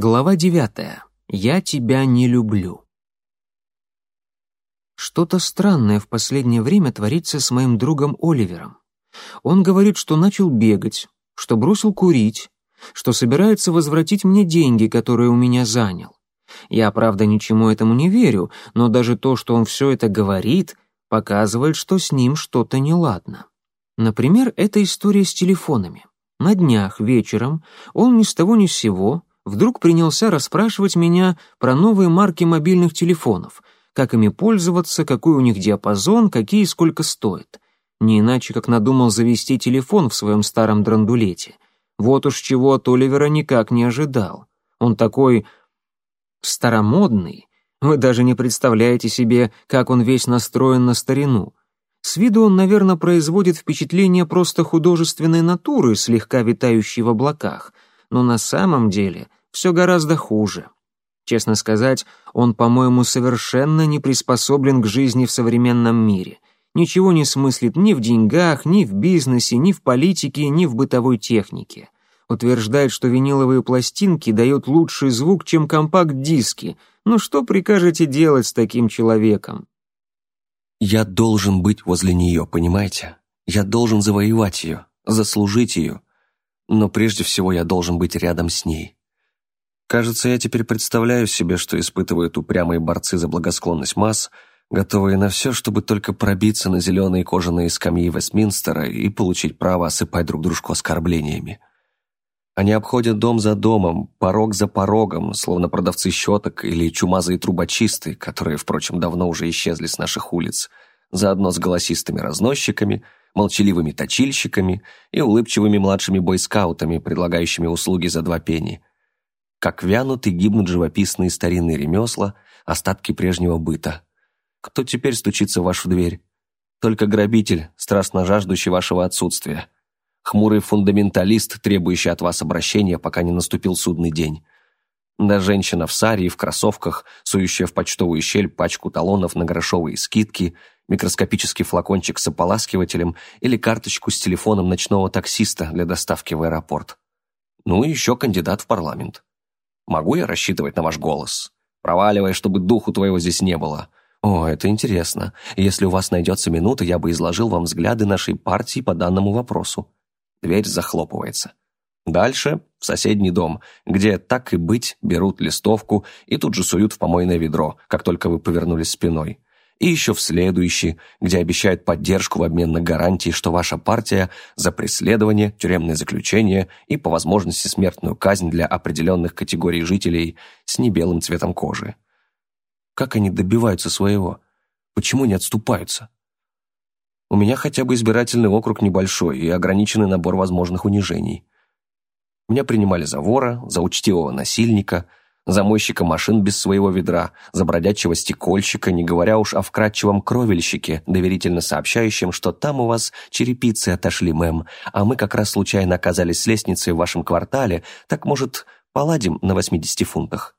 Глава девятая. Я тебя не люблю. Что-то странное в последнее время творится с моим другом Оливером. Он говорит, что начал бегать, что бросил курить, что собирается возвратить мне деньги, которые у меня занял. Я, правда, ничему этому не верю, но даже то, что он все это говорит, показывает, что с ним что-то неладно. Например, эта история с телефонами. На днях вечером он ни с того ни с сего вдруг принялся расспрашивать меня про новые марки мобильных телефонов, как ими пользоваться, какой у них диапазон, какие и сколько стоят. Не иначе, как надумал завести телефон в своем старом драндулете. Вот уж чего от Оливера никак не ожидал. Он такой старомодный. Вы даже не представляете себе, как он весь настроен на старину. С виду он, наверное, производит впечатление просто художественной натуры, слегка витающей в облаках, но на самом деле все гораздо хуже. Честно сказать, он, по-моему, совершенно не приспособлен к жизни в современном мире. Ничего не смыслит ни в деньгах, ни в бизнесе, ни в политике, ни в бытовой технике. Утверждает, что виниловые пластинки дают лучший звук, чем компакт-диски. Ну что прикажете делать с таким человеком? Я должен быть возле нее, понимаете? Я должен завоевать ее, заслужить ее. Но прежде всего я должен быть рядом с ней. Кажется, я теперь представляю себе, что испытывают упрямые борцы за благосклонность масс, готовые на все, чтобы только пробиться на зеленые кожаные скамьи Вестминстера и получить право осыпать друг дружку оскорблениями. Они обходят дом за домом, порог за порогом, словно продавцы щеток или чумазые трубочисты, которые, впрочем, давно уже исчезли с наших улиц, заодно с голосистыми разносчиками, молчаливыми точильщиками и улыбчивыми младшими бойскаутами, предлагающими услуги за два пени. Как вянут и гибнут живописные старинные ремесла, остатки прежнего быта. Кто теперь стучится в вашу дверь? Только грабитель, страстно жаждущий вашего отсутствия хмурый фундаменталист, требующий от вас обращения, пока не наступил судный день. Да женщина в саре и в кроссовках, сующая в почтовую щель пачку талонов на грошовые скидки, микроскопический флакончик с ополаскивателем или карточку с телефоном ночного таксиста для доставки в аэропорт. Ну и еще кандидат в парламент. Могу я рассчитывать на ваш голос? Проваливай, чтобы духу твоего здесь не было. О, это интересно. Если у вас найдется минута, я бы изложил вам взгляды нашей партии по данному вопросу. Дверь захлопывается. Дальше в соседний дом, где, так и быть, берут листовку и тут же суют в помойное ведро, как только вы повернулись спиной. И еще в следующий, где обещают поддержку в обмен на гарантии, что ваша партия за преследование, тюремное заключение и, по возможности, смертную казнь для определенных категорий жителей с небелым цветом кожи. Как они добиваются своего? Почему не отступаются? У меня хотя бы избирательный округ небольшой и ограниченный набор возможных унижений. Меня принимали за вора, за учтивого насильника, за мойщика машин без своего ведра, за бродячего стекольщика, не говоря уж о вкрадчивом кровельщике, доверительно сообщающем, что там у вас черепицы отошли, мэм, а мы как раз случайно оказались с лестницей в вашем квартале, так, может, поладим на 80 фунтах.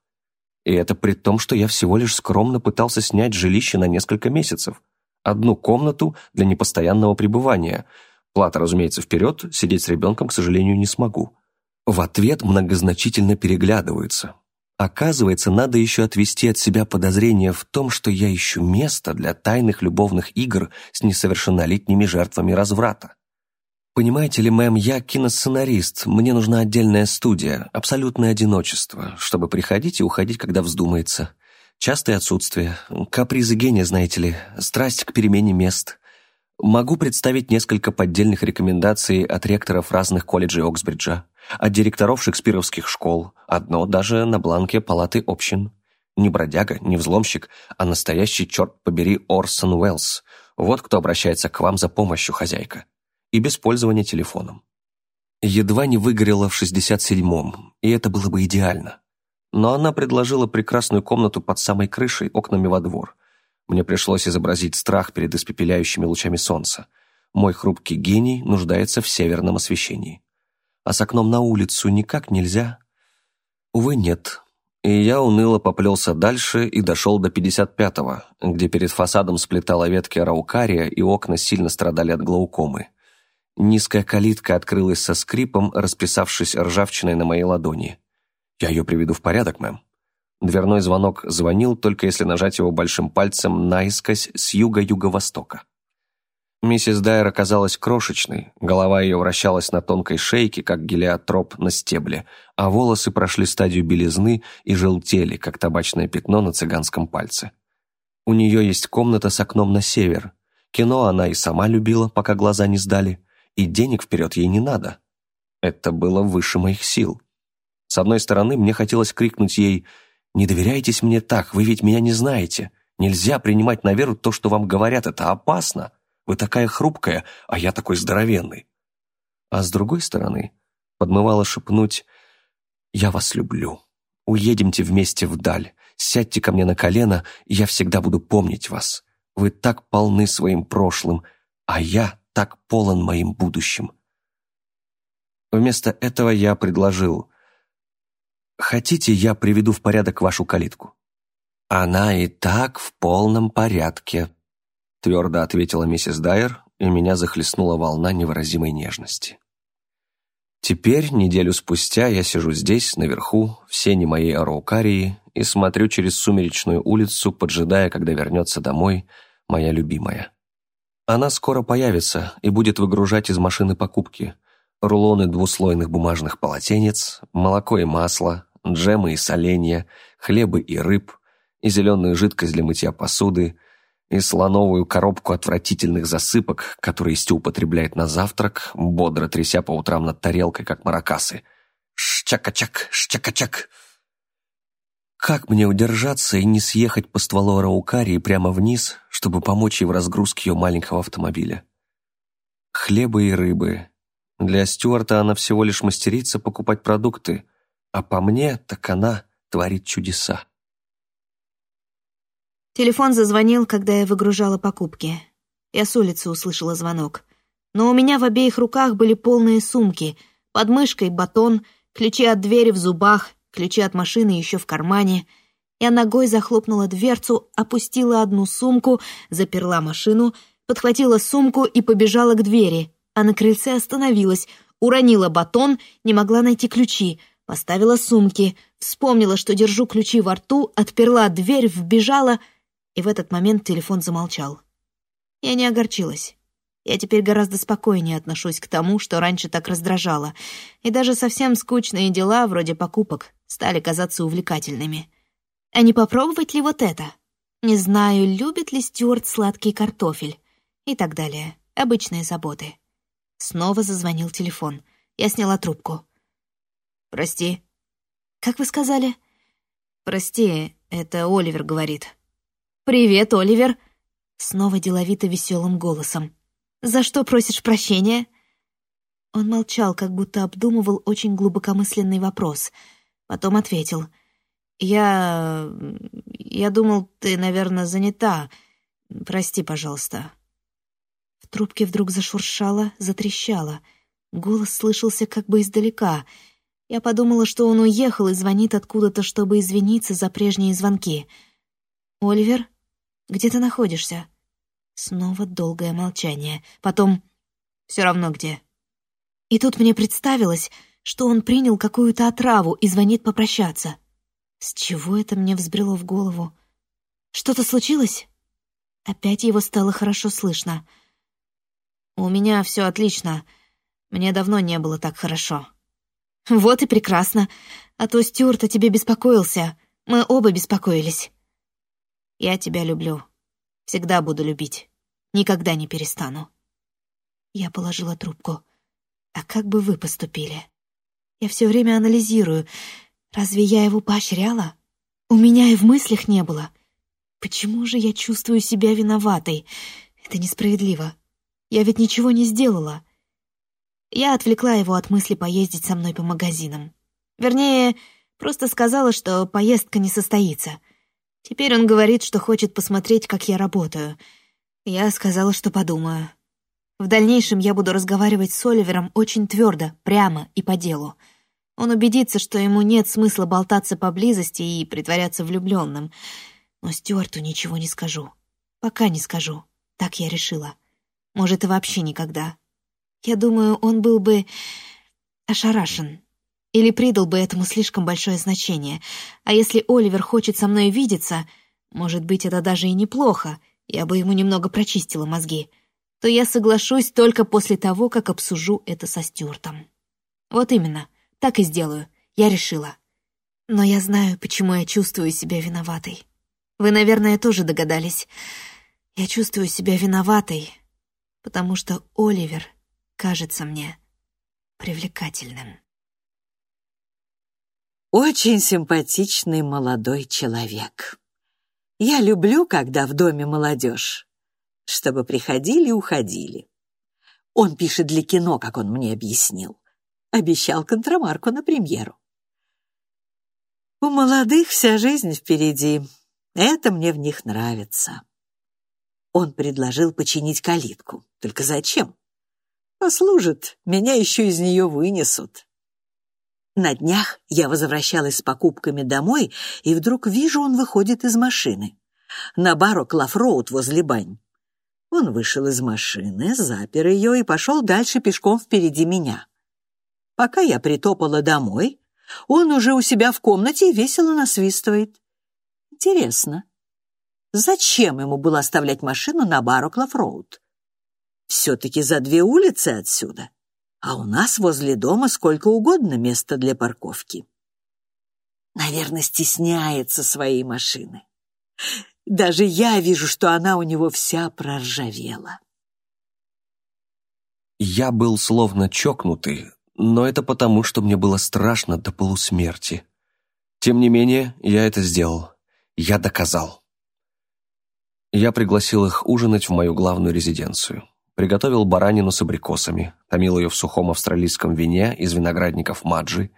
И это при том, что я всего лишь скромно пытался снять жилище на несколько месяцев одну комнату для непостоянного пребывания. Плата, разумеется, вперед, сидеть с ребенком, к сожалению, не смогу. В ответ многозначительно переглядываются. Оказывается, надо еще отвести от себя подозрение в том, что я ищу место для тайных любовных игр с несовершеннолетними жертвами разврата. Понимаете ли, мэм, я киносценарист, мне нужна отдельная студия, абсолютное одиночество, чтобы приходить и уходить, когда вздумается. Частое отсутствие, капризы гения, знаете ли, страсть к перемене мест. Могу представить несколько поддельных рекомендаций от ректоров разных колледжей Оксбриджа, от директоров шекспировских школ, одно даже на бланке палаты общин. Не бродяга, не взломщик, а настоящий, черт побери, Орсон Уэллс. Вот кто обращается к вам за помощью, хозяйка. И без пользования телефоном. Едва не выгорела в 67-м, и это было бы идеально. Но она предложила прекрасную комнату под самой крышей, окнами во двор. Мне пришлось изобразить страх перед испепеляющими лучами солнца. Мой хрупкий гений нуждается в северном освещении. А с окном на улицу никак нельзя? Увы, нет. И я уныло поплелся дальше и дошел до 55-го, где перед фасадом сплетала ветки араукария, и окна сильно страдали от глаукомы. Низкая калитка открылась со скрипом, расписавшись ржавчиной на моей ладони. «Я ее приведу в порядок, мэм». Дверной звонок звонил, только если нажать его большим пальцем наискось с юга-юго-востока. Миссис Дайер оказалась крошечной, голова ее вращалась на тонкой шейке, как гелиотроп на стебле, а волосы прошли стадию белизны и желтели, как табачное пятно на цыганском пальце. У нее есть комната с окном на север. Кино она и сама любила, пока глаза не сдали, и денег вперед ей не надо. Это было выше моих сил. С одной стороны, мне хотелось крикнуть ей «Не доверяйтесь мне так, вы ведь меня не знаете. Нельзя принимать на веру то, что вам говорят, это опасно. Вы такая хрупкая, а я такой здоровенный». А с другой стороны, подмывала шепнуть «Я вас люблю. Уедемте вместе вдаль. Сядьте ко мне на колено, и я всегда буду помнить вас. Вы так полны своим прошлым, а я так полон моим будущим». Вместо этого я предложил «Хотите, я приведу в порядок вашу калитку?» «Она и так в полном порядке», — твердо ответила миссис Дайер, и меня захлестнула волна невыразимой нежности. Теперь, неделю спустя, я сижу здесь, наверху, в сене моей араукарии, и смотрю через сумеречную улицу, поджидая, когда вернется домой моя любимая. Она скоро появится и будет выгружать из машины покупки. Рулоны двуслойных бумажных полотенец, молоко и масло, джемы и соленья, хлебы и рыб, и зеленую жидкость для мытья посуды, и слоновую коробку отвратительных засыпок, которые Стю употребляет на завтрак, бодро тряся по утрам над тарелкой, как маракасы. Шчака-чак, шчака-чак. Как мне удержаться и не съехать по стволу Раукарии прямо вниз, чтобы помочь ей в разгрузке ее маленького автомобиля? Хлеба и рыбы. Для Стюарта она всего лишь мастерица покупать продукты, а по мне так она творит чудеса. Телефон зазвонил, когда я выгружала покупки. Я с улицы услышала звонок. Но у меня в обеих руках были полные сумки. Под мышкой батон, ключи от двери в зубах, ключи от машины еще в кармане. Я ногой захлопнула дверцу, опустила одну сумку, заперла машину, подхватила сумку и побежала к двери. А на крыльце остановилась, уронила батон, не могла найти ключи, поставила сумки, вспомнила, что держу ключи во рту, отперла дверь, вбежала — и в этот момент телефон замолчал. Я не огорчилась. Я теперь гораздо спокойнее отношусь к тому, что раньше так раздражало, и даже совсем скучные дела, вроде покупок, стали казаться увлекательными. А не попробовать ли вот это? Не знаю, любит ли Стюарт сладкий картофель и так далее. Обычные заботы. Снова зазвонил телефон. Я сняла трубку. «Прости». «Как вы сказали?» «Прости, это Оливер говорит». «Привет, Оливер!» Снова деловито веселым голосом. «За что просишь прощения?» Он молчал, как будто обдумывал очень глубокомысленный вопрос. Потом ответил. «Я... я думал, ты, наверное, занята. Прости, пожалуйста». В трубке вдруг зашуршало, затрещало. Голос слышался как бы издалека. Я подумала, что он уехал и звонит откуда-то, чтобы извиниться за прежние звонки. «Оливер?» Где ты находишься?» Снова долгое молчание. Потом «Все равно где». И тут мне представилось, что он принял какую-то отраву и звонит попрощаться. С чего это мне взбрело в голову? Что-то случилось? Опять его стало хорошо слышно. «У меня все отлично. Мне давно не было так хорошо». «Вот и прекрасно. А то Стюарт о тебе беспокоился. Мы оба беспокоились». Я тебя люблю. Всегда буду любить. Никогда не перестану». Я положила трубку. «А как бы вы поступили?» Я все время анализирую. Разве я его поощряла? У меня и в мыслях не было. Почему же я чувствую себя виноватой? Это несправедливо. Я ведь ничего не сделала. Я отвлекла его от мысли поездить со мной по магазинам. Вернее, просто сказала, что поездка не состоится. Теперь он говорит, что хочет посмотреть, как я работаю. Я сказала, что подумаю. В дальнейшем я буду разговаривать с Оливером очень твердо, прямо и по делу. Он убедится, что ему нет смысла болтаться поблизости и притворяться влюбленным. Но Стюарту ничего не скажу. Пока не скажу. Так я решила. Может, и вообще никогда. Я думаю, он был бы ошарашен. Или придал бы этому слишком большое значение. А если Оливер хочет со мной видеться, может быть, это даже и неплохо, я бы ему немного прочистила мозги, то я соглашусь только после того, как обсужу это со Стюартом. Вот именно, так и сделаю, я решила. Но я знаю, почему я чувствую себя виноватой. Вы, наверное, тоже догадались. Я чувствую себя виноватой, потому что Оливер кажется мне привлекательным. Очень симпатичный молодой человек. Я люблю, когда в доме молодежь, чтобы приходили и уходили. Он пишет для кино, как он мне объяснил. Обещал контрамарку на премьеру. У молодых вся жизнь впереди. Это мне в них нравится. Он предложил починить калитку. Только зачем? Послужит, меня еще из нее вынесут. На днях я возвращалась с покупками домой, и вдруг вижу, он выходит из машины. На бару Клафроуд возле бань. Он вышел из машины, запер ее и пошел дальше пешком впереди меня. Пока я притопала домой, он уже у себя в комнате весело насвистывает. Интересно, зачем ему было оставлять машину на бару Клафроуд? Все-таки за две улицы отсюда. А у нас возле дома сколько угодно места для парковки. Наверное, стесняется своей машины. Даже я вижу, что она у него вся проржавела. Я был словно чокнутый, но это потому, что мне было страшно до полусмерти. Тем не менее, я это сделал. Я доказал. Я пригласил их ужинать в мою главную резиденцию. Приготовил баранину с абрикосами, томил ее в сухом австралийском вине из виноградников Маджи.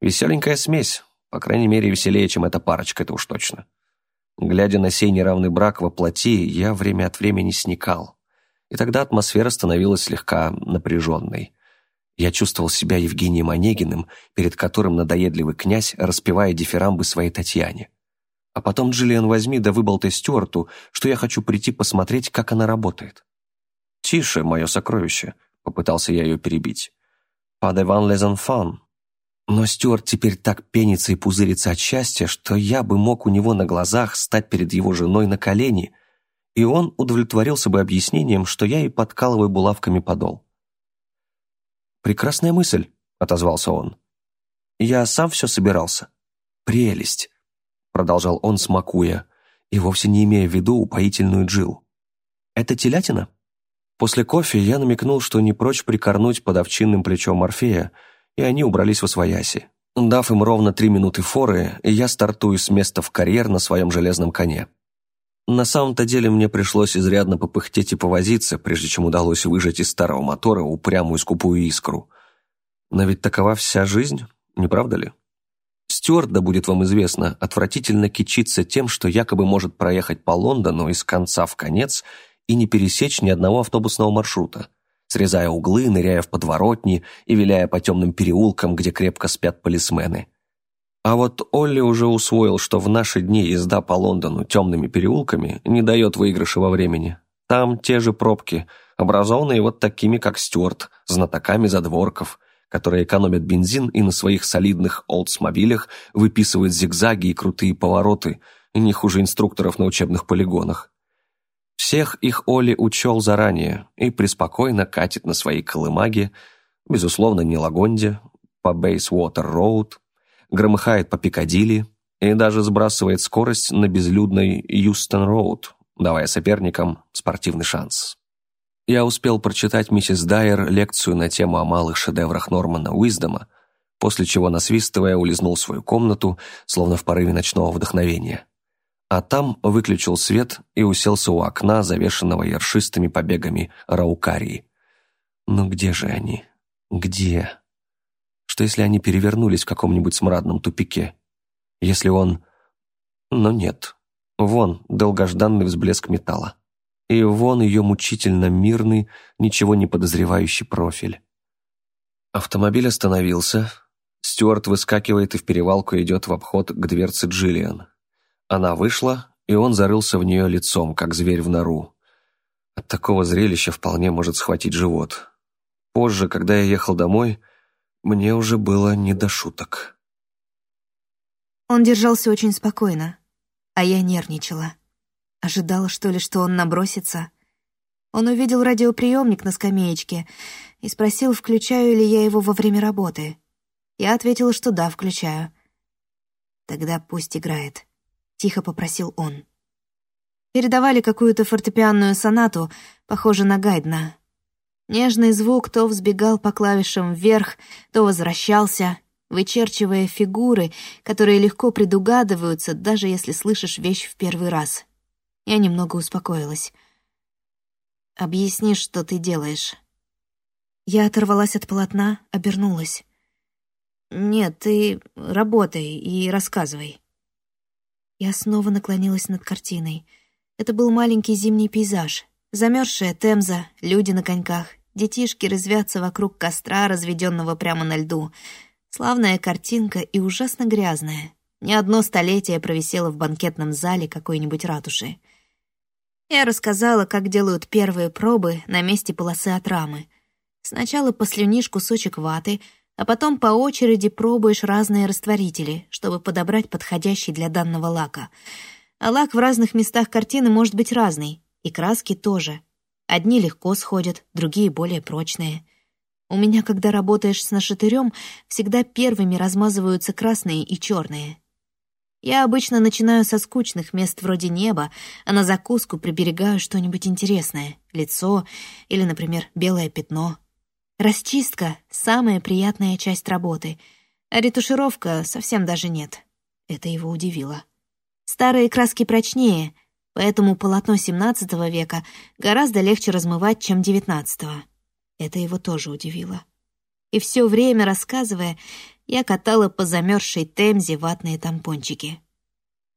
Веселенькая смесь, по крайней мере, веселее, чем эта парочка, это уж точно. Глядя на сей неравный брак во плоти, я время от времени сникал. И тогда атмосфера становилась слегка напряженной. Я чувствовал себя Евгением Онегиным, перед которым надоедливый князь распевая дифирамбы своей Татьяне. А потом, Джиллиан, возьми да выболтай Стюарту, что я хочу прийти посмотреть, как она работает. «Тише, мое сокровище», — попытался я ее перебить. «Pas devant les enfants». Но Стюарт теперь так пенится и пузырится от счастья, что я бы мог у него на глазах стать перед его женой на колени, и он удовлетворился бы объяснением, что я и подкалываю булавками подол. «Прекрасная мысль», — отозвался он. «Я сам все собирался». «Прелесть», — продолжал он, смакуя, и вовсе не имея в виду упоительную Джил. «Это телятина?» После кофе я намекнул, что не прочь прикорнуть под овчинным плечом Морфея, и они убрались во свояси. Дав им ровно три минуты форы, я стартую с места в карьер на своем железном коне. На самом-то деле мне пришлось изрядно попыхтеть и повозиться, прежде чем удалось выжать из старого мотора упрямую скупую искру. Но ведь такова вся жизнь, не правда ли? Стюарт, да будет вам известно, отвратительно кичится тем, что якобы может проехать по Лондону из конца в конец и не пересечь ни одного автобусного маршрута, срезая углы, ныряя в подворотни и виляя по темным переулкам, где крепко спят полисмены. А вот Олли уже усвоил, что в наши дни езда по Лондону темными переулками не дает выигрыша во времени. Там те же пробки, образованные вот такими, как Стюарт, знатоками задворков, которые экономят бензин и на своих солидных олдсмобилях выписывают зигзаги и крутые повороты, не хуже инструкторов на учебных полигонах. Всех их Оли учел заранее и преспокойно катит на своей колымаге, безусловно, не Лагонде, по Бейсвотер-Роуд, громыхает по Пикадилли и даже сбрасывает скорость на безлюдной Юстон-Роуд, давая соперникам спортивный шанс. Я успел прочитать миссис Дайер лекцию на тему о малых шедеврах Нормана Уиздома, после чего, насвистывая, улизнул в свою комнату, словно в порыве ночного вдохновения а там выключил свет и уселся у окна, завешенного ершистыми побегами раукарии. Ну где же они? Где? Что если они перевернулись в каком-нибудь смрадном тупике? Если он... Но нет. Вон долгожданный взблеск металла. И вон ее мучительно мирный, ничего не подозревающий профиль. Автомобиль остановился. Стюарт выскакивает и в перевалку идет в обход к дверце Джиллиан. Она вышла, и он зарылся в нее лицом, как зверь в нору. От такого зрелища вполне может схватить живот. Позже, когда я ехал домой, Мне уже было не до шуток. Он держался очень спокойно, а я нервничала. Ожидала, что ли, что он набросится. Он увидел радиоприемник на скамеечке и спросил, включаю ли я его во время работы. Я ответила, что да, включаю. «Тогда пусть играет», — тихо попросил он. Передавали какую-то фортепианную сонату, похоже на Гайдна. Нежный звук то взбегал по клавишам вверх, то возвращался, вычерчивая фигуры, которые легко предугадываются, даже если слышишь вещь в первый раз. Я немного успокоилась. «Объясни, что ты делаешь». Я оторвалась от полотна, обернулась. «Нет, ты работай и рассказывай». Я снова наклонилась над картиной. Это был маленький зимний пейзаж. Замерзшая Темза, люди на коньках, детишки резвятся вокруг костра, разведенного прямо на льду. Славная картинка и ужасно грязная. Ни одно столетие провисело в банкетном зале какой-нибудь ратуши. Я рассказала, как делают первые пробы на месте полосы от рамы. Сначала послюнишь кусочек ваты, а потом по очереди пробуешь разные растворители, чтобы подобрать подходящий для данного лака. А лак в разных местах картины может быть разный, и краски тоже. Одни легко сходят, другие более прочные. У меня, когда работаешь с нашатырем, всегда первыми размазываются красные и черные. Я обычно начинаю со скучных мест вроде неба, а на закуску приберегаю что-нибудь интересное — лицо или, например, белое пятно. Расчистка — самая приятная часть работы, а ретушировка совсем даже нет. Это его удивило. Старые краски прочнее, поэтому полотно XVII века гораздо легче размывать, чем XIX. Это его тоже удивило. И все время рассказывая, я катала по замерзшей темзе ватные тампончики.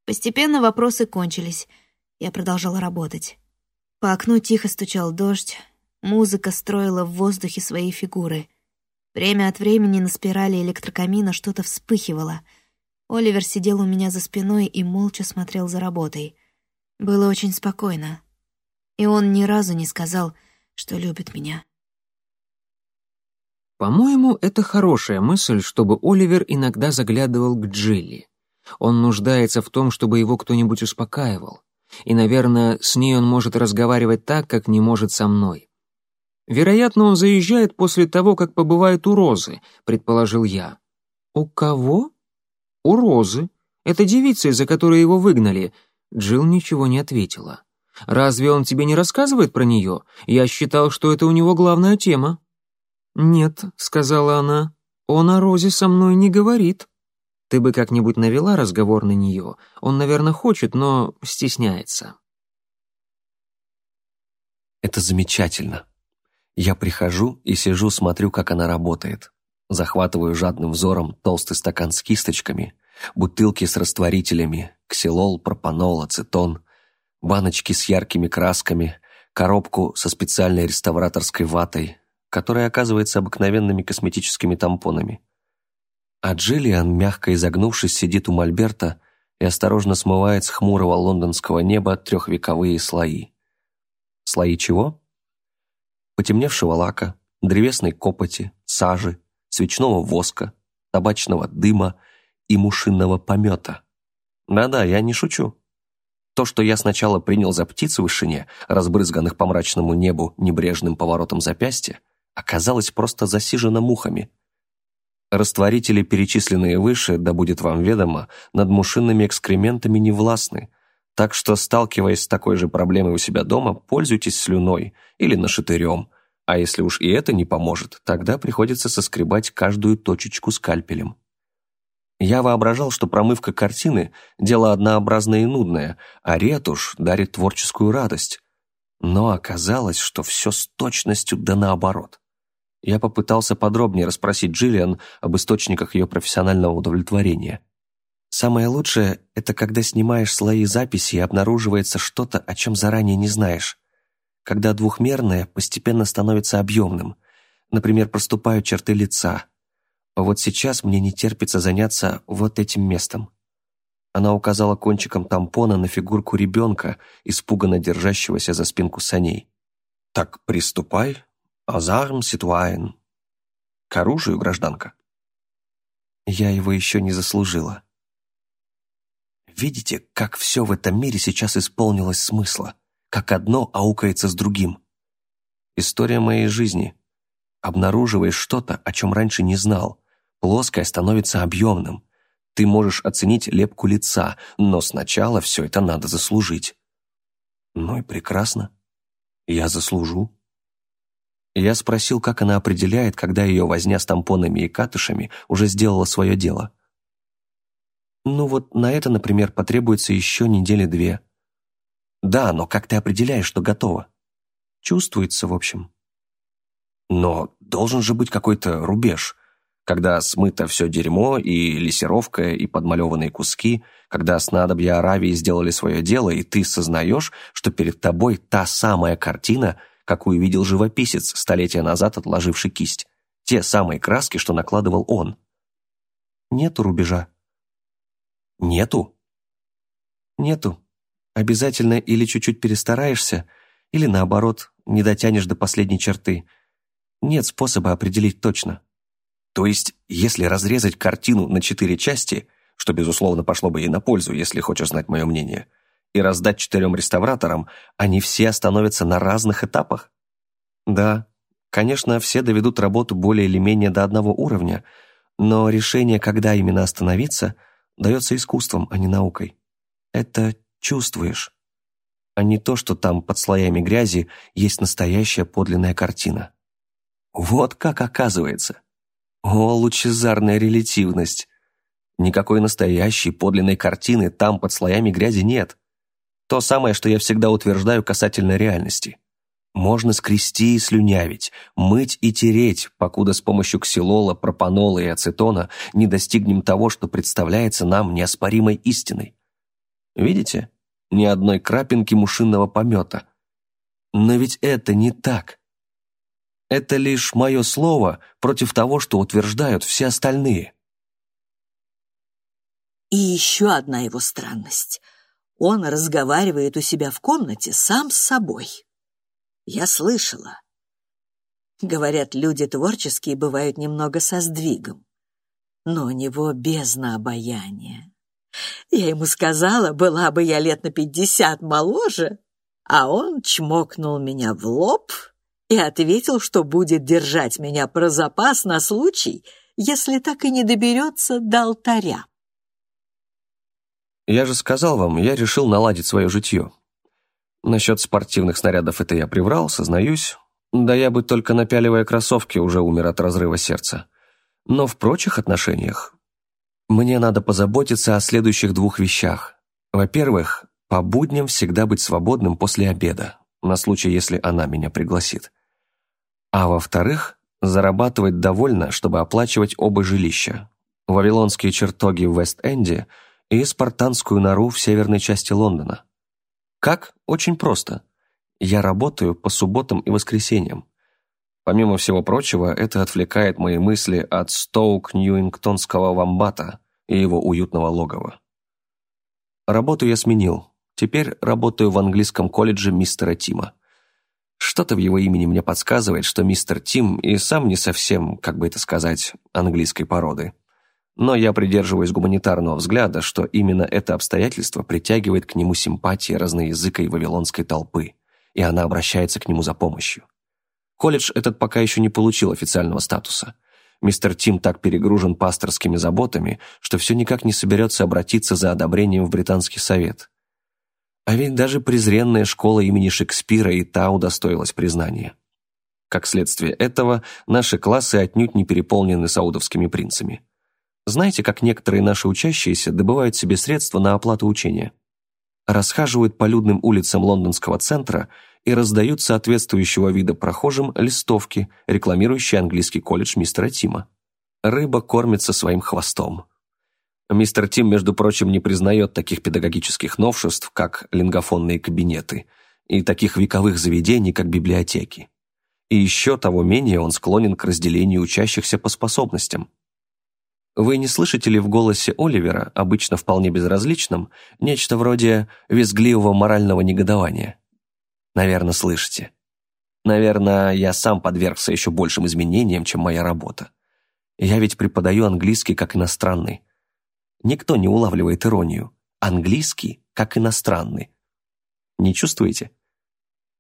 Постепенно вопросы кончились. Я продолжала работать. По окну тихо стучал дождь, музыка строила в воздухе свои фигуры. Время от времени на спирали электрокамина что-то вспыхивало. Оливер сидел у меня за спиной и молча смотрел за работой. Было очень спокойно. И он ни разу не сказал, что любит меня. По-моему, это хорошая мысль, чтобы Оливер иногда заглядывал к Джилли. Он нуждается в том, чтобы его кто-нибудь успокаивал. И, наверное, с ней он может разговаривать так, как не может со мной. Вероятно, он заезжает после того, как побывает у Розы, предположил я. У кого? У Розы. Это девица, из-за которой его выгнали. Джилл ничего не ответила. Разве он тебе не рассказывает про нее? Я считал, что это у него главная тема. «Нет», — сказала она, — «он о Розе со мной не говорит». «Ты бы как-нибудь навела разговор на нее. Он, наверное, хочет, но стесняется». Это замечательно. Я прихожу и сижу, смотрю, как она работает. Захватываю жадным взором толстый стакан с кисточками, бутылки с растворителями, ксилол, пропанол, ацетон, баночки с яркими красками, коробку со специальной реставраторской ватой, которые оказывается обыкновенными косметическими тампонами. А Джиллиан, мягко изогнувшись, сидит у мольберта и осторожно смывает с хмурого лондонского неба трехвековые слои. Слои чего? Потемневшего лака, древесной копоти, сажи, свечного воска, табачного дыма и мушинного помета. Да-да, я не шучу. То, что я сначала принял за птиц в вышине, разбрызганных по мрачному небу небрежным поворотом запястья, оказалось просто засижено мухами. Растворители, перечисленные выше, да будет вам ведомо, над мушинными экскрементами не властны, так что, сталкиваясь с такой же проблемой у себя дома, пользуйтесь слюной или нашатырем, а если уж и это не поможет, тогда приходится соскребать каждую точечку скальпелем. Я воображал, что промывка картины – дело однообразное и нудное, а ретушь дарит творческую радость. Но оказалось, что все с точностью да наоборот. Я попытался подробнее расспросить Джиллиан об источниках ее профессионального удовлетворения. Самое лучшее — это когда снимаешь слои записи и обнаруживается что-то, о чем заранее не знаешь. Когда двухмерное постепенно становится объемным. Например, проступают черты лица. Вот сейчас мне не терпится заняться вот этим местом. Она указала кончиком тампона на фигурку ребенка, испуганно держащегося за спинку саней. «Так приступай, Азарм Ситуайн». к оружию, гражданка. Я его еще не заслужила. Видите, как все в этом мире сейчас исполнилось смысла, как одно аукается с другим. История моей жизни. Обнаруживаешь что-то, о чем раньше не знал. Плоское становится объемным. Ты можешь оценить лепку лица, но сначала все это надо заслужить. Ну и прекрасно. Я заслужу. Я спросил, как она определяет, когда ее возня с тампонами и катышами уже сделала свое дело. Ну вот на это, например, потребуется еще недели две. Да, но как ты определяешь, что готово? Чувствуется, в общем. Но должен же быть какой-то рубеж, когда смыто все дерьмо и лессировка, и подмалеванные куски, когда снадобья Аравии сделали свое дело, и ты сознаешь, что перед тобой та самая картина, какую видел живописец, столетия назад отложивший кисть. Те самые краски, что накладывал он. Нету рубежа. Нету? Нету. Обязательно или чуть-чуть перестараешься, или наоборот, не дотянешь до последней черты. Нет способа определить точно. То есть, если разрезать картину на четыре части, что, безусловно, пошло бы ей на пользу, если хочешь знать мое мнение, и раздать четырем реставраторам, они все остановятся на разных этапах? Да, конечно, все доведут работу более или менее до одного уровня, но решение, когда именно остановиться – дается искусством, а не наукой. Это чувствуешь, а не то, что там под слоями грязи есть настоящая подлинная картина. Вот как оказывается. О, лучезарная релятивность! Никакой настоящей подлинной картины там под слоями грязи нет. То самое, что я всегда утверждаю касательно реальности. Можно скрести и слюнявить, мыть и тереть, покуда с помощью ксилола, пропанола и ацетона не достигнем того, что представляется нам неоспоримой истиной. Видите? Ни одной крапинки мушинного помета. Но ведь это не так. Это лишь мое слово против того, что утверждают все остальные. И еще одна его странность. Он разговаривает у себя в комнате сам с собой. Я слышала. Говорят, люди творческие бывают немного со сдвигом. Но у него бездна обаяния. Я ему сказала, была бы я лет на пятьдесят моложе, а он чмокнул меня в лоб и ответил, что будет держать меня про запас на случай, если так и не доберется до алтаря. «Я же сказал вам, я решил наладить свое житье. Насчет спортивных снарядов это я приврал, сознаюсь. Да я бы только напяливая кроссовки уже умер от разрыва сердца. Но в прочих отношениях мне надо позаботиться о следующих двух вещах. Во-первых, по будням всегда быть свободным после обеда, на случай, если она меня пригласит. А во-вторых, зарабатывать довольно, чтобы оплачивать оба жилища. Вавилонские чертоги в Вест-Энде и спартанскую нору в северной части Лондона. Как? Очень просто. Я работаю по субботам и воскресеньям. Помимо всего прочего, это отвлекает мои мысли от Стоук-Ньюингтонского вамбата и его уютного логова. Работу я сменил. Теперь работаю в английском колледже мистера Тима. Что-то в его имени мне подсказывает, что мистер Тим и сам не совсем, как бы это сказать, английской породы. Но я придерживаюсь гуманитарного взгляда, что именно это обстоятельство притягивает к нему симпатии разноязыкой вавилонской толпы, и она обращается к нему за помощью. Колледж этот пока еще не получил официального статуса. Мистер Тим так перегружен пасторскими заботами, что все никак не соберется обратиться за одобрением в Британский совет. А ведь даже презренная школа имени Шекспира и та удостоилась признания. Как следствие этого, наши классы отнюдь не переполнены саудовскими принцами. Знаете, как некоторые наши учащиеся добывают себе средства на оплату учения? Расхаживают по людным улицам лондонского центра и раздают соответствующего вида прохожим листовки, рекламирующие английский колледж мистера Тима. Рыба кормится своим хвостом. Мистер Тим, между прочим, не признает таких педагогических новшеств, как лингофонные кабинеты, и таких вековых заведений, как библиотеки. И еще того менее он склонен к разделению учащихся по способностям – вы не слышите ли в голосе Оливера, обычно вполне безразличном, нечто вроде визгливого морального негодования? Наверное, слышите. Наверное, я сам подвергся еще большим изменениям, чем моя работа. Я ведь преподаю английский как иностранный. Никто не улавливает иронию. Английский как иностранный. Не чувствуете?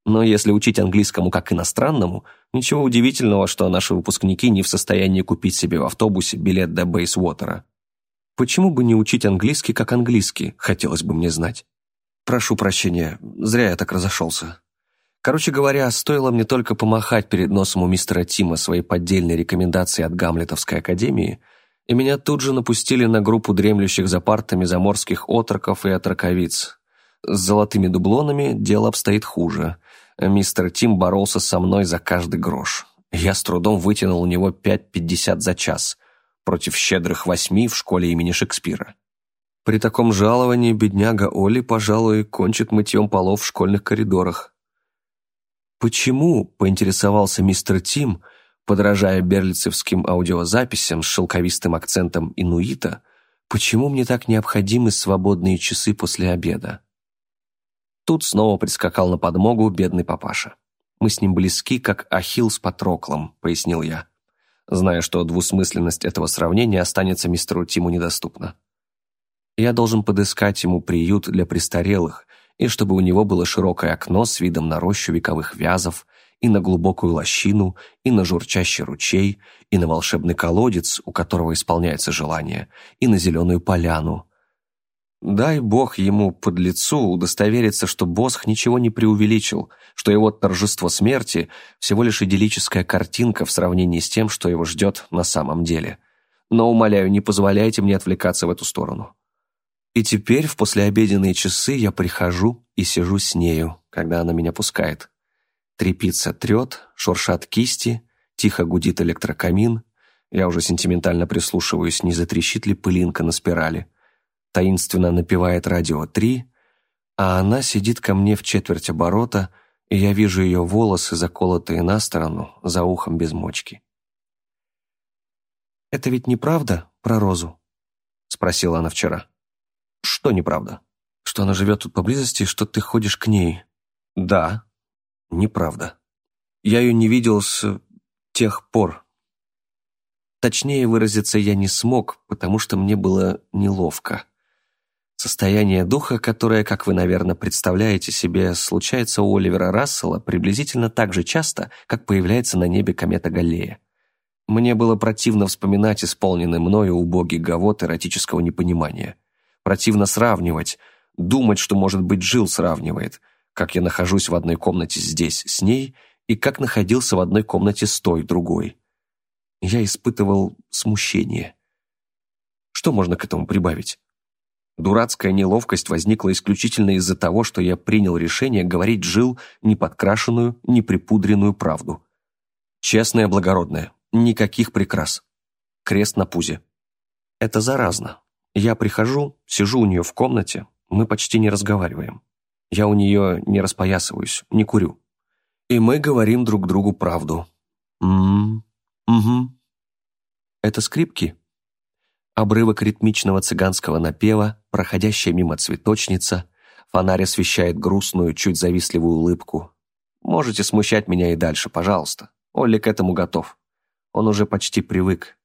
Но если учить английскому как иностранному, ничего удивительного, что наши выпускники не в состоянии купить себе в автобусе билет до Бейсвотера. Почему бы не учить английский как английский, хотелось бы мне знать. Прошу прощения, зря я так разошелся. Короче говоря, стоило мне только помахать перед носом у мистера Тима своей поддельной рекомендации от Гамлетовской академии, и меня тут же напустили на группу дремлющих за партами заморских отроков и отроковиц. С золотыми дублонами дело обстоит хуже. Мистер Тим боролся со мной за каждый грош. Я с трудом вытянул у него 5,50 за час против щедрых восьми в школе имени Шекспира. При таком жаловании бедняга Оли, пожалуй, кончит мытьем полов в школьных коридорах. «Почему?» — поинтересовался мистер Тим, подражая берлицевским аудиозаписям с шелковистым акцентом инуита, «почему мне так необходимы свободные часы после обеда?» Тут снова прискакал на подмогу бедный папаша. «Мы с ним близки, как Ахилл с Патроклом», — пояснил я, зная, что двусмысленность этого сравнения останется мистеру Тиму недоступна. Я должен подыскать ему приют для престарелых, и чтобы у него было широкое окно с видом на рощу вековых вязов, и на глубокую лощину, и на журчащий ручей, и на волшебный колодец, у которого исполняется желание, и на зеленую поляну. Дай бог ему под лицу удостовериться, что Босх ничего не преувеличил, что его торжество смерти – всего лишь идиллическая картинка в сравнении с тем, что его ждет на самом деле. Но, умоляю, не позволяйте мне отвлекаться в эту сторону. И теперь, в послеобеденные часы, я прихожу и сижу с нею, когда она меня пускает. Трепица трет, шуршат кисти, тихо гудит электрокамин. Я уже сентиментально прислушиваюсь, не затрещит ли пылинка на спирали. Таинственно напевает радио 3, а она сидит ко мне в четверть оборота, и я вижу ее волосы, заколотые на сторону, за ухом без мочки. «Это ведь неправда про Розу?» — спросила она вчера. Что неправда? Что она живет тут поблизости, что ты ходишь к ней? Да, неправда. Я ее не видел с тех пор. Точнее выразиться я не смог, потому что мне было неловко. Состояние духа, которое, как вы, наверное, представляете себе, случается у Оливера Рассела приблизительно так же часто, как появляется на небе комета Галлея. Мне было противно вспоминать исполненный мною убогий гавот эротического непонимания. Противно сравнивать, думать, что, может быть, Жил сравнивает, как я нахожусь в одной комнате здесь с ней и как находился в одной комнате с той, другой. Я испытывал смущение. Что можно к этому прибавить? Дурацкая неловкость возникла исключительно из-за того, что я принял решение говорить Жил неподкрашенную, неприпудренную правду. Честная, благородная, никаких прикрас. Крест на пузе. Это заразно. Я прихожу, сижу у нее в комнате, мы почти не разговариваем. Я у нее не распоясываюсь, не курю. И мы говорим друг другу правду. М-м, угу. Это скрипки? Обрывок ритмичного цыганского напева, проходящая мимо цветочница, фонарь освещает грустную, чуть завистливую улыбку. Можете смущать меня и дальше, пожалуйста. Олли к этому готов. Он уже почти привык.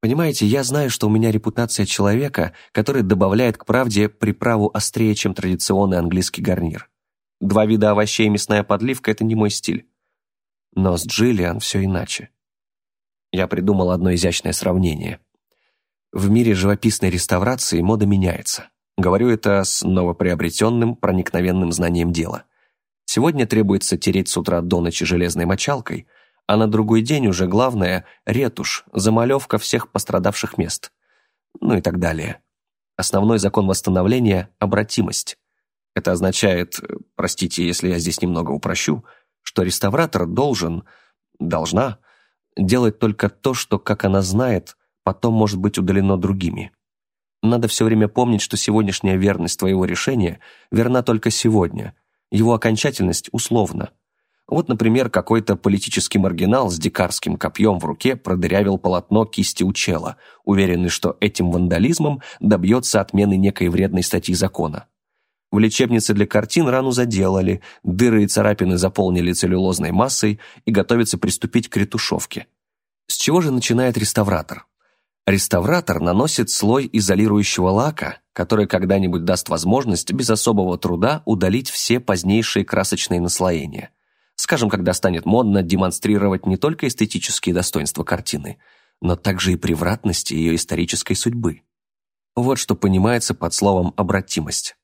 Понимаете, я знаю, что у меня репутация человека, который добавляет к правде приправу острее, чем традиционный английский гарнир. Два вида овощей и мясная подливка – это не мой стиль. Но с Джиллиан все иначе. Я придумал одно изящное сравнение. В мире живописной реставрации мода меняется. Говорю это с новоприобретенным проникновенным знанием дела. Сегодня требуется тереть с утра до ночи железной мочалкой – а на другой день уже главное – ретушь, замалевка всех пострадавших мест. Ну и так далее. Основной закон восстановления – обратимость. Это означает, простите, если я здесь немного упрощу, что реставратор должен, должна делать только то, что, как она знает, потом может быть удалено другими. Надо все время помнить, что сегодняшняя верность твоего решения верна только сегодня. Его окончательность условна – вот, например, какой-то политический маргинал с дикарским копьем в руке продырявил полотно кисти у чела, уверенный, что этим вандализмом добьется отмены некой вредной статьи закона. В лечебнице для картин рану заделали, дыры и царапины заполнили целлюлозной массой и готовятся приступить к ретушевке. С чего же начинает реставратор? Реставратор наносит слой изолирующего лака, который когда-нибудь даст возможность без особого труда удалить все позднейшие красочные наслоения. Скажем, когда станет модно демонстрировать не только эстетические достоинства картины, но также и превратности ее исторической судьбы. Вот что понимается под словом «обратимость».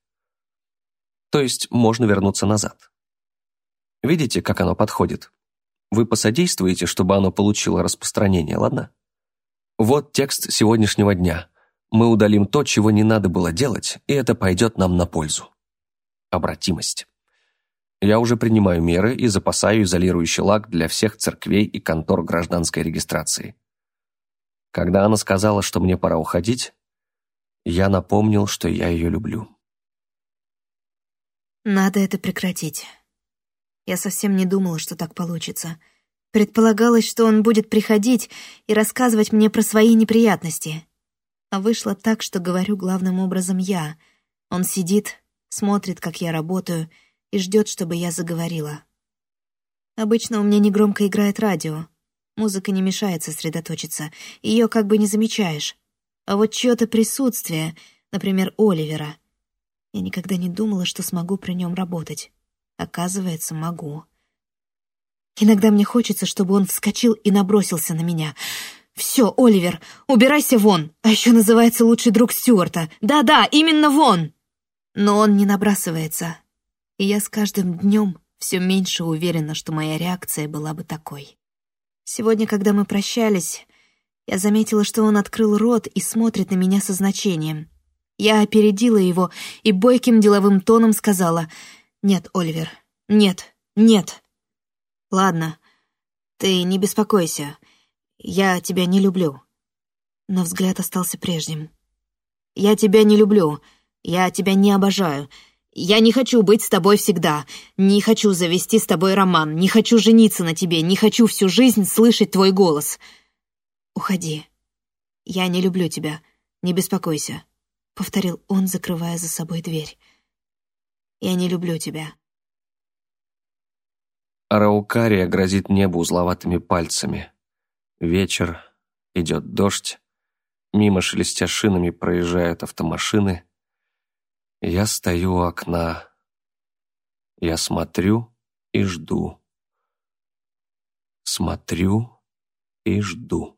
То есть можно вернуться назад. Видите, как оно подходит? Вы посодействуете, чтобы оно получило распространение, ладно? Вот текст сегодняшнего дня. Мы удалим то, чего не надо было делать, и это пойдет нам на пользу. Обратимость. Я уже принимаю меры и запасаю изолирующий лак для всех церквей и контор гражданской регистрации. Когда она сказала, что мне пора уходить, я напомнил, что я ее люблю. Надо это прекратить. Я совсем не думала, что так получится. Предполагалось, что он будет приходить и рассказывать мне про свои неприятности. А вышло так, что говорю главным образом я. Он сидит, смотрит, как я работаю, и ждет, чтобы я заговорила. Обычно у меня негромко играет радио. Музыка не мешает сосредоточиться, ее как бы не замечаешь. А вот чьё-то присутствие, например, Оливера, я никогда не думала, что смогу при нем работать. Оказывается, могу. Иногда мне хочется, чтобы он вскочил и набросился на меня. «Все, Оливер, убирайся вон!» А еще называется лучший друг Стюарта. «Да-да, именно вон!» Но он не набрасывается. И я с каждым днем все меньше уверена, что моя реакция была бы такой. Сегодня, когда мы прощались, я заметила, что он открыл рот и смотрит на меня со значением. Я опередила его и бойким деловым тоном сказала «Нет, Оливер, нет, нет». «Ладно, ты не беспокойся. Я тебя не люблю». Но взгляд остался прежним. «Я тебя не люблю. Я тебя не обожаю. Я не хочу быть с тобой всегда. Не хочу завести с тобой роман. Не хочу жениться на тебе. Не хочу всю жизнь слышать твой голос. Уходи. Я не люблю тебя. Не беспокойся», — повторил он, закрывая за собой дверь. «Я не люблю тебя». Араукария грозит небу узловатыми пальцами. Вечер, идет дождь, мимо шелестя шинами проезжают автомашины. Я стою у окна. Я смотрю и жду. Смотрю и жду.